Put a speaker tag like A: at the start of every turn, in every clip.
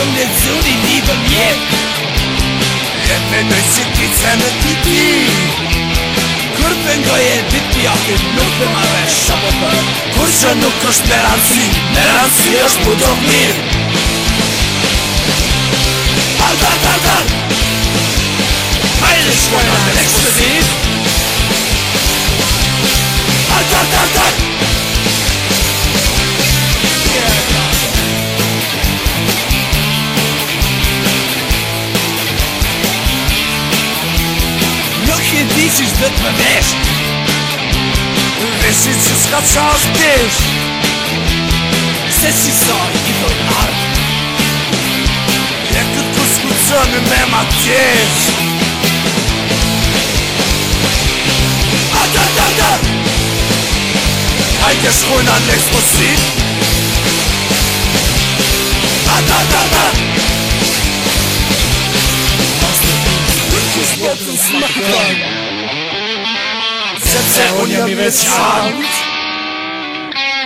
A: të lezu një një vëmjet Lepë e nëjë që ti që në ti ti Kur të ngoj e dit pjatit nuk të marrë e shabotë Kur që nuk është meranci, meranci është budovnir Meranci është budovnir qish dhe të vesh Veshit që s'ka qas pesh Se si sori i dhoj art Dhe këtë për shkutëzën me ma kesh Hajde shkoj në lejtë po si A da da da Pas të të të të të të të të të të të Zeremonie mir es Abend.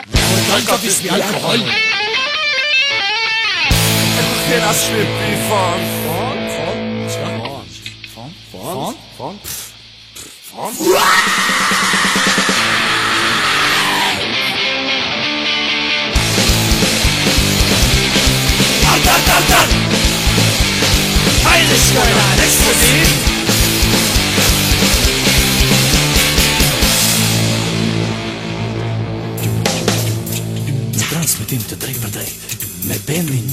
A: Und dein Kopf ist wie Alkohol. Einfach dir das schlimm wie von. Von, von, von, von, von, von, von. Alter, alter, alter! Heiligkeit! transmitim të drejtë për drejtë me bendin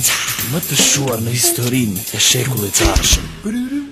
A: më të shuar në historinë e shekullit të arshëm.